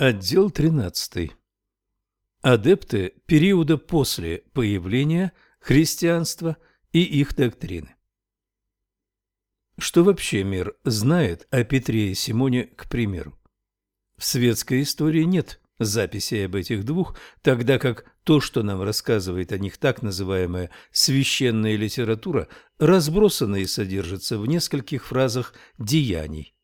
Отдел 13. Адепты периода после появления христианства и их доктрины. Что вообще мир знает о Петре и Симоне, к примеру? В светской истории нет записей об этих двух, тогда как то, что нам рассказывает о них так называемая священная литература, разбросано и содержится в нескольких фразах деяний.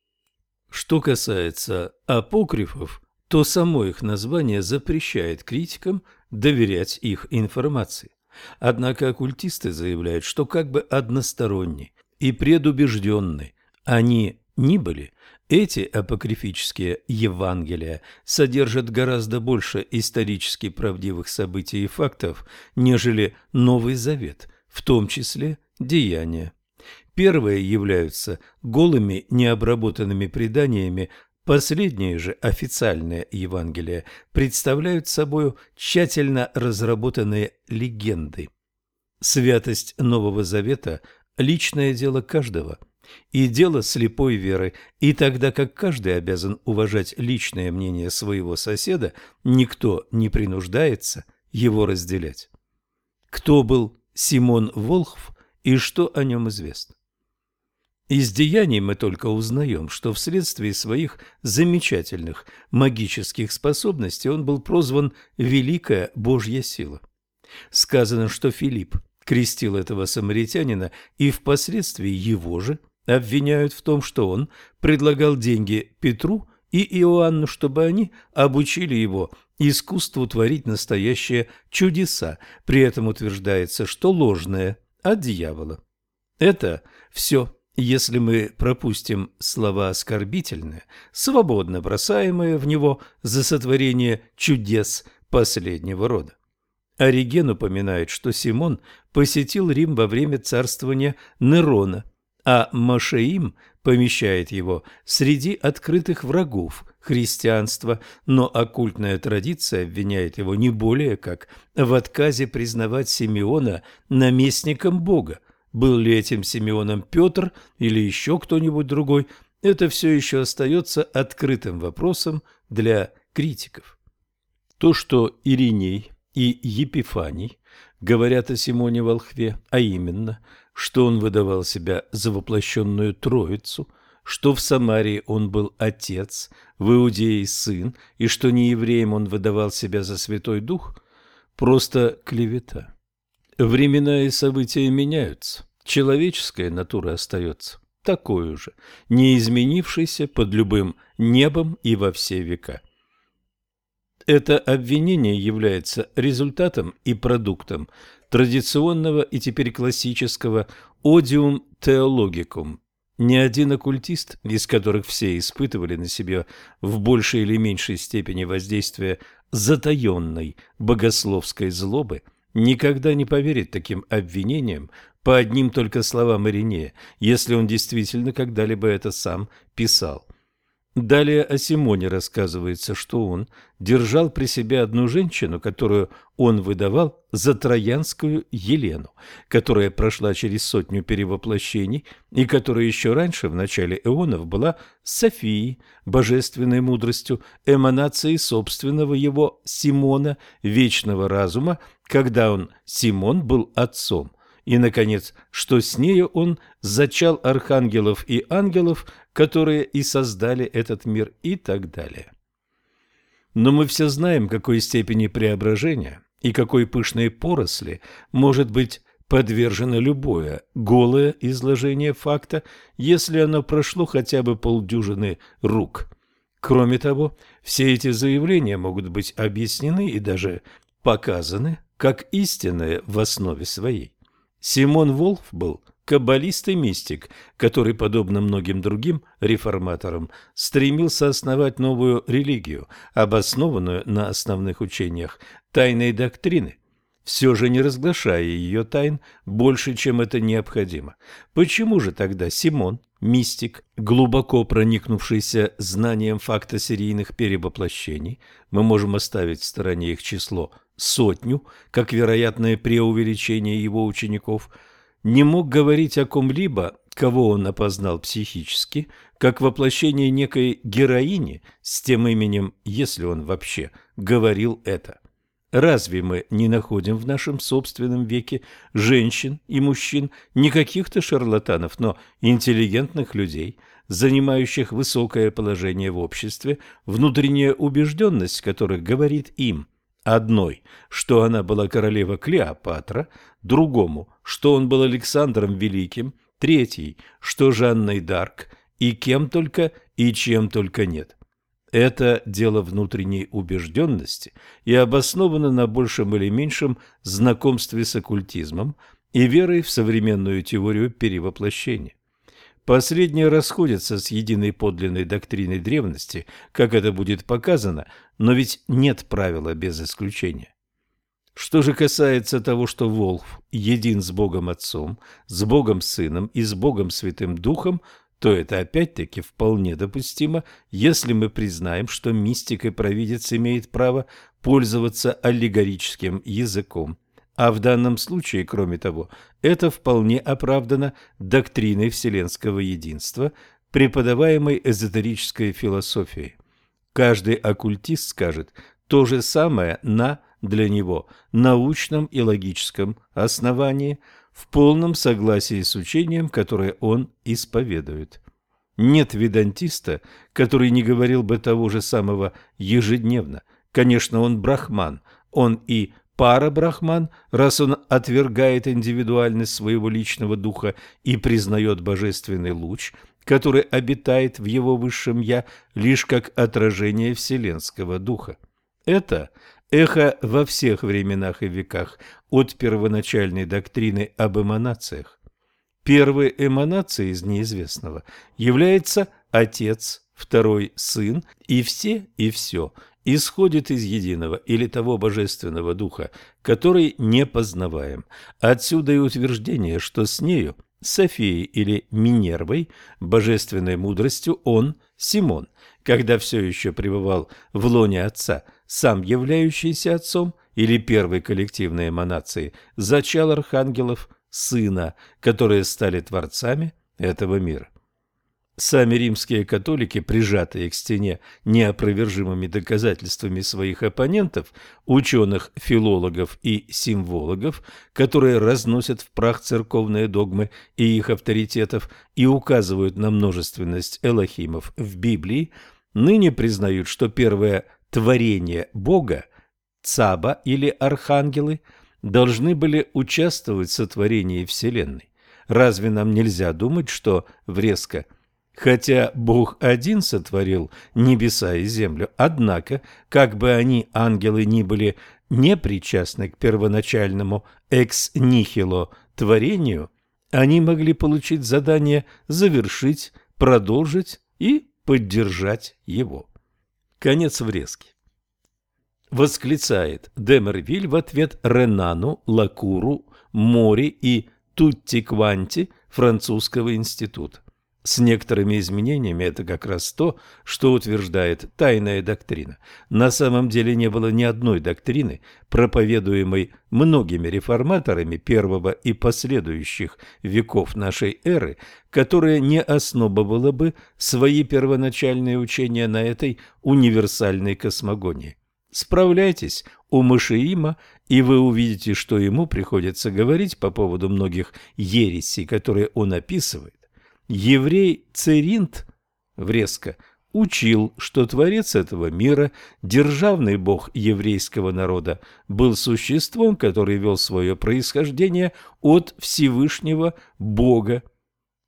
Что касается апокрифов, то само их название запрещает критикам доверять их информации. Однако оккультисты заявляют, что как бы односторонни и предубежденны они ни были, эти апокрифические Евангелия содержат гораздо больше исторически правдивых событий и фактов, нежели Новый Завет, в том числе деяния. Первые являются голыми необработанными преданиями Последние же официальные Евангелия представляют собой тщательно разработанные легенды. Святость Нового Завета – личное дело каждого и дело слепой веры, и тогда как каждый обязан уважать личное мнение своего соседа, никто не принуждается его разделять. Кто был Симон Волхв и что о нем известно? Из деяний мы только узнаем, что вследствие своих замечательных магических способностей он был прозван «Великая Божья сила». Сказано, что Филипп крестил этого самаритянина, и впоследствии его же обвиняют в том, что он предлагал деньги Петру и Иоанну, чтобы они обучили его искусству творить настоящие чудеса. При этом утверждается, что ложное от дьявола. Это все если мы пропустим слова оскорбительные, свободно бросаемые в него за сотворение чудес последнего рода. Ориген упоминает, что Симон посетил Рим во время царствования Нерона, а Машеим помещает его среди открытых врагов христианства, но оккультная традиция обвиняет его не более как в отказе признавать Симеона наместником Бога, был ли этим Симеоном Петр или еще кто-нибудь другой, это все еще остается открытым вопросом для критиков. То, что Ириней и Епифаний говорят о Симоне Волхве, а именно, что он выдавал себя за воплощенную Троицу, что в Самарии он был отец, в Иудее сын, и что не евреем он выдавал себя за Святой Дух, просто клевета. Времена и события меняются. Человеческая натура остается такой же, не изменившейся под любым небом и во все века. Это обвинение является результатом и продуктом традиционного и теперь классического «одиум теологикум». Ни один оккультист, из которых все испытывали на себе в большей или меньшей степени воздействие затаенной богословской злобы – никогда не поверит таким обвинениям по одним только словам Иринея, если он действительно когда-либо это сам писал. Далее о Симоне рассказывается, что он держал при себе одну женщину, которую он выдавал за троянскую Елену, которая прошла через сотню перевоплощений и которая еще раньше, в начале эонов, была Софией, божественной мудростью, эманацией собственного его Симона, вечного разума, когда он, Симон, был отцом и, наконец, что с нею он зачал архангелов и ангелов, которые и создали этот мир и так далее. Но мы все знаем, какой степени преображения и какой пышной поросли может быть подвержено любое голое изложение факта, если оно прошло хотя бы полдюжины рук. Кроме того, все эти заявления могут быть объяснены и даже показаны как истинное в основе своей. Симон Волф был каббалист и мистик, который, подобно многим другим реформаторам, стремился основать новую религию, обоснованную на основных учениях тайной доктрины, все же не разглашая ее тайн больше, чем это необходимо. Почему же тогда Симон, мистик, глубоко проникнувшийся знанием факта серийных перевоплощений, мы можем оставить в стороне их число – сотню, как вероятное преувеличение его учеников, не мог говорить о ком-либо, кого он опознал психически, как воплощение некой героини с тем именем, если он вообще говорил это. Разве мы не находим в нашем собственном веке женщин и мужчин, не каких-то шарлатанов, но интеллигентных людей, занимающих высокое положение в обществе, внутренняя убежденность которых говорит им одной, что она была королева Клеопатра, другому, что он был Александром Великим, третий, что Жанной Дарк, и кем только и чем только нет. Это дело внутренней убежденности и обосновано на большем или меньшем знакомстве с оккультизмом и верой в современную теорию перевоплощения. Последнее расходится с единой подлинной доктриной древности, как это будет показано, но ведь нет правила без исключения. Что же касается того, что Волхв един с Богом Отцом, с Богом Сыном и с Богом Святым Духом, то это опять-таки вполне допустимо, если мы признаем, что мистик и провидец имеет право пользоваться аллегорическим языком. А в данном случае, кроме того, это вполне оправдано доктриной вселенского единства, преподаваемой эзотерической философией. Каждый оккультист скажет то же самое на, для него, научном и логическом основании – в полном согласии с учением, которое он исповедует. Нет ведантиста, который не говорил бы того же самого ежедневно. Конечно, он брахман, он и пара-брахман, раз он отвергает индивидуальность своего личного духа и признает божественный луч, который обитает в его высшем «я» лишь как отражение вселенского духа. Это эхо во всех временах и веках от первоначальной доктрины об эманациях. Первой эманацией из неизвестного является Отец, второй – Сын, и все и все исходит из единого или того божественного духа, который не познаваем. Отсюда и утверждение, что с нею, Софией или Минервой, божественной мудростью, он, Симон, когда все еще пребывал в лоне Отца, сам являющийся отцом или первой коллективной эманацией, зачал архангелов сына, которые стали творцами этого мира. Сами римские католики, прижатые к стене неопровержимыми доказательствами своих оппонентов, ученых, филологов и символогов, которые разносят в прах церковные догмы и их авторитетов и указывают на множественность элохимов в Библии, ныне признают, что первое творение Бога, Цаба или архангелы, должны были участвовать в сотворении Вселенной. Разве нам нельзя думать, что врезко Хотя Бог один сотворил небеса и землю, однако, как бы они, ангелы, ни были не причастны к первоначальному экс-нихило творению, они могли получить задание завершить, продолжить и поддержать его. Конец врезки. Восклицает Демервиль в ответ Ренану, Лакуру, Мори и Тутти Кванти французского института. С некоторыми изменениями это как раз то, что утверждает тайная доктрина. На самом деле не было ни одной доктрины, проповедуемой многими реформаторами первого и последующих веков нашей эры, которая не основывала бы свои первоначальные учения на этой универсальной космогонии. Справляйтесь у Машиима, и вы увидите, что ему приходится говорить по поводу многих ересей, которые он описывает еврей Церинт врезко учил, что Творец этого мира, державный бог еврейского народа, был существом, который вел свое происхождение от Всевышнего Бога.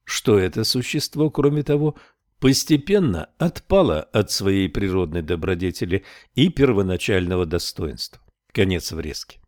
Что это существо, кроме того, постепенно отпало от своей природной добродетели и первоначального достоинства. Конец врезки.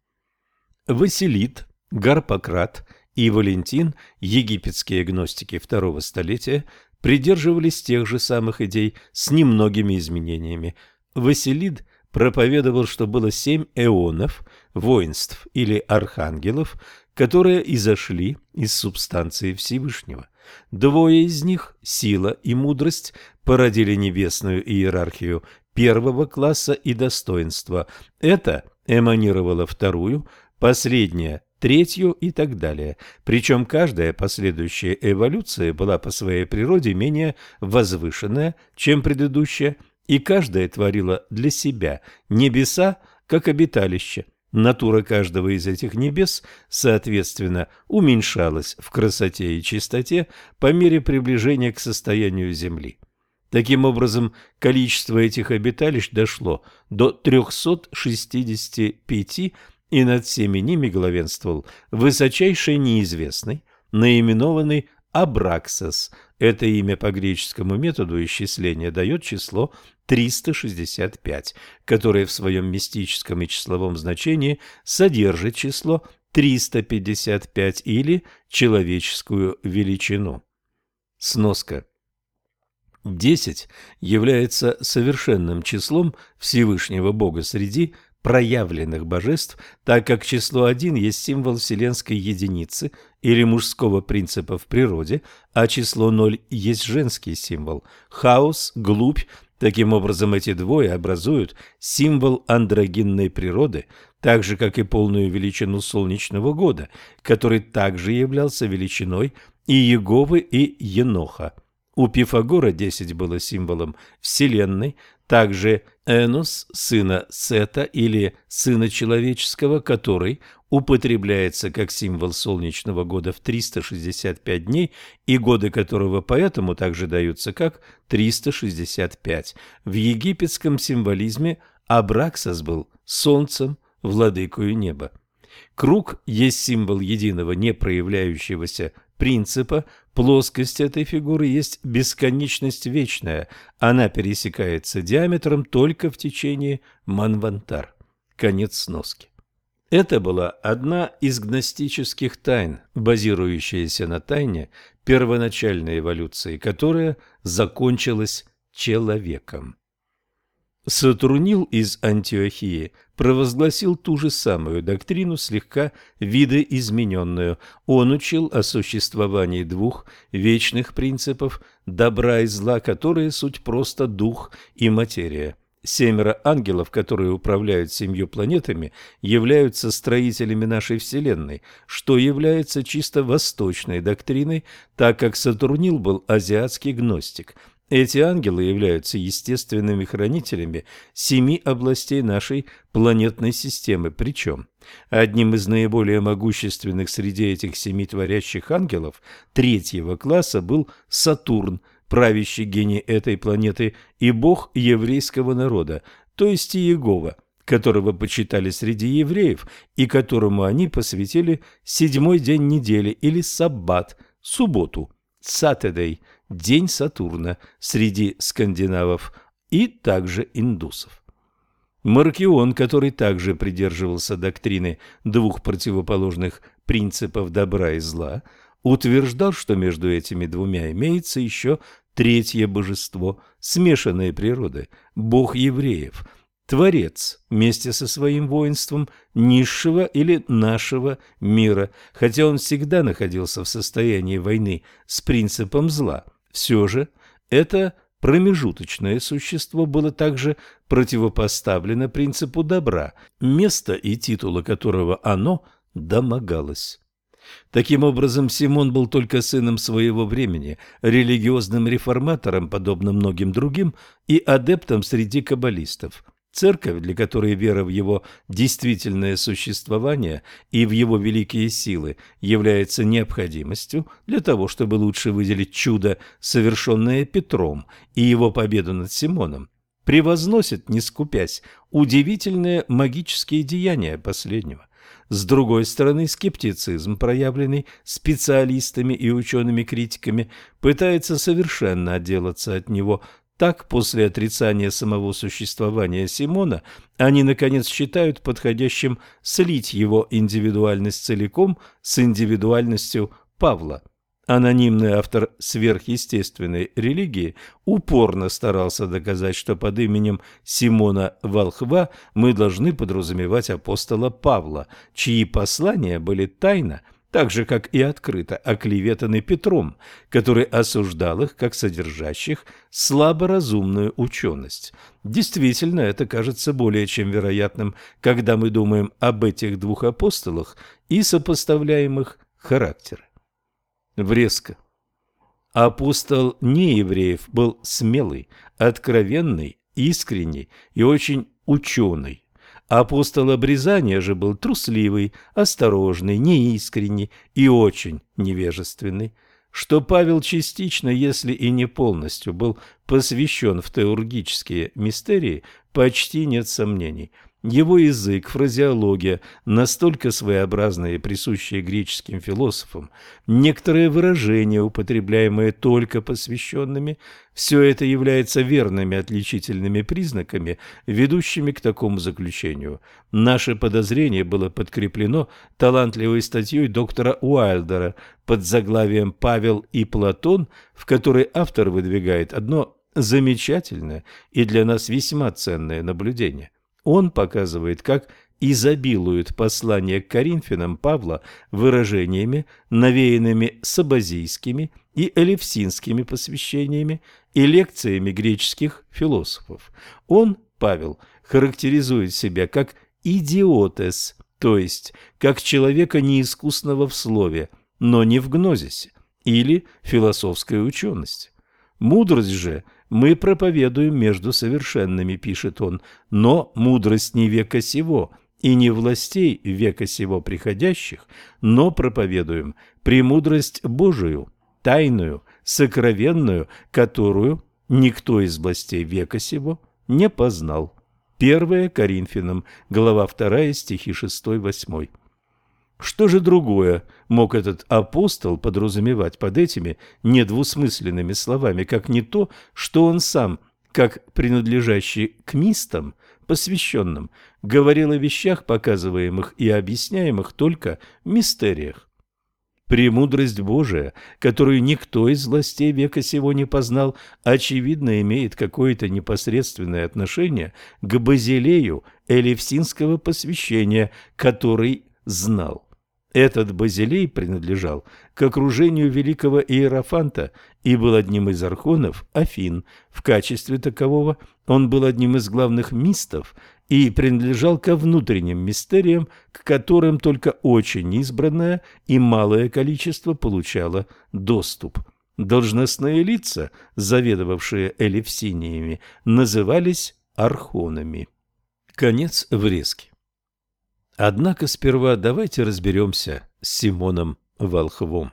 Василит, Гарпократ – и Валентин, египетские гностики второго столетия, придерживались тех же самых идей с немногими изменениями. Василид проповедовал, что было семь эонов, воинств или архангелов, которые изошли из субстанции Всевышнего. Двое из них, сила и мудрость, породили небесную иерархию первого класса и достоинства. Это эманировало вторую, последняя третью и так далее. Причем каждая последующая эволюция была по своей природе менее возвышенная, чем предыдущая, и каждая творила для себя небеса как обиталище. Натура каждого из этих небес, соответственно, уменьшалась в красоте и чистоте по мере приближения к состоянию Земли. Таким образом, количество этих обиталищ дошло до 365 и над всеми ними главенствовал высочайший неизвестный, наименованный Абраксас. Это имя по греческому методу исчисления дает число 365, которое в своем мистическом и числовом значении содержит число 355 или человеческую величину. Сноска. 10 является совершенным числом Всевышнего Бога среди проявленных божеств, так как число 1 есть символ вселенской единицы или мужского принципа в природе, а число 0 есть женский символ – хаос, глубь. Таким образом, эти двое образуют символ андрогинной природы, так же, как и полную величину солнечного года, который также являлся величиной и Еговы, и Еноха. У Пифагора 10 было символом Вселенной, также Энос, сына Сета или сына человеческого, который употребляется как символ солнечного года в 365 дней и годы которого поэтому также даются как 365. В египетском символизме Абраксас был солнцем, владыкою неба. Круг есть символ единого непроявляющегося принципа, плоскость этой фигуры есть бесконечность вечная, она пересекается диаметром только в течение манвантар. Конец сноски. Это была одна из гностических тайн, базирующаяся на тайне первоначальной эволюции, которая закончилась человеком. Сатурнил из Антиохии провозгласил ту же самую доктрину, слегка видоизмененную. Он учил о существовании двух вечных принципов добра и зла, которые суть просто дух и материя. Семеро ангелов, которые управляют семью планетами, являются строителями нашей Вселенной, что является чисто восточной доктриной, так как Сатурнил был азиатский гностик – эти ангелы являются естественными хранителями семи областей нашей планетной системы, причем одним из наиболее могущественных среди этих семи творящих ангелов третьего класса был Сатурн, правящий гений этой планеты и бог еврейского народа, то есть Иегова, которого почитали среди евреев и которому они посвятили седьмой день недели или саббат, субботу, Saturday – День Сатурна среди скандинавов и также индусов. Маркион, который также придерживался доктрины двух противоположных принципов добра и зла, утверждал, что между этими двумя имеется еще третье божество смешанной природы, бог евреев – Творец вместе со своим воинством низшего или нашего мира, хотя он всегда находился в состоянии войны с принципом зла – все же это промежуточное существо было также противопоставлено принципу добра, место и титула которого оно домогалось. Таким образом, Симон был только сыном своего времени, религиозным реформатором, подобно многим другим, и адептом среди каббалистов – Церковь, для которой вера в его действительное существование и в его великие силы является необходимостью для того, чтобы лучше выделить чудо, совершенное Петром, и его победу над Симоном, превозносит, не скупясь, удивительные магические деяния последнего. С другой стороны, скептицизм, проявленный специалистами и учеными-критиками, пытается совершенно отделаться от него так, после отрицания самого существования Симона, они, наконец, считают подходящим слить его индивидуальность целиком с индивидуальностью Павла. Анонимный автор сверхъестественной религии упорно старался доказать, что под именем Симона Волхва мы должны подразумевать апостола Павла, чьи послания были тайно так же, как и открыто оклеветаны Петром, который осуждал их как содержащих слаборазумную ученость. Действительно, это кажется более чем вероятным, когда мы думаем об этих двух апостолах и сопоставляемых характера. Врезка. Апостол неевреев был смелый, откровенный, искренний и очень ученый. Апостол обрезания же был трусливый, осторожный, неискренний и очень невежественный. Что Павел частично, если и не полностью, был посвящен в теургические мистерии, почти нет сомнений – его язык, фразеология настолько своеобразные присущие греческим философам, некоторые выражения, употребляемые только посвященными, все это является верными отличительными признаками, ведущими к такому заключению. Наше подозрение было подкреплено талантливой статьей доктора Уайлдера под заглавием «Павел и Платон», в которой автор выдвигает одно замечательное и для нас весьма ценное наблюдение – он показывает, как изобилуют послания к Коринфянам Павла выражениями, навеянными сабазийскими и элевсинскими посвящениями и лекциями греческих философов. Он, Павел, характеризует себя как «идиотес», то есть как человека неискусного в слове, но не в гнозисе, или философской учености. Мудрость же – мы проповедуем между совершенными, пишет он, но мудрость не века сего и не властей века сего приходящих, но проповедуем премудрость Божию, тайную, сокровенную, которую никто из властей века сего не познал. 1 Коринфянам, глава 2, стихи 6-8. Что же другое мог этот апостол подразумевать под этими недвусмысленными словами, как не то, что он сам, как принадлежащий к мистам, посвященным, говорил о вещах, показываемых и объясняемых только мистериях? Премудрость Божия, которую никто из властей века сего не познал, очевидно имеет какое-то непосредственное отношение к базилею элевсинского посвящения, который знал. Этот базилей принадлежал к окружению великого иерофанта и был одним из архонов Афин. В качестве такового он был одним из главных мистов и принадлежал ко внутренним мистериям, к которым только очень избранное и малое количество получало доступ. Должностные лица, заведовавшие элевсиниями, назывались архонами. Конец врезки. Однако сперва давайте разберемся с Симоном Волхвом.